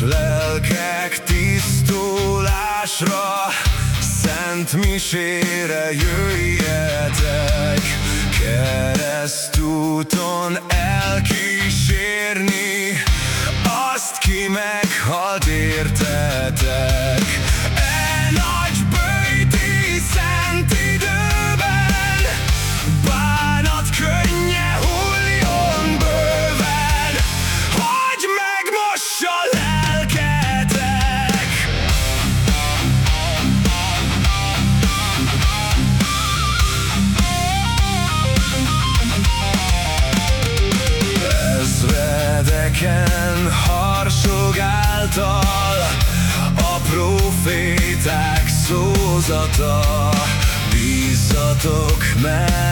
Lelkek tisztulásra Szent misére jöjjetek Vidéken harsog A proféták szózata Bízzatok meg.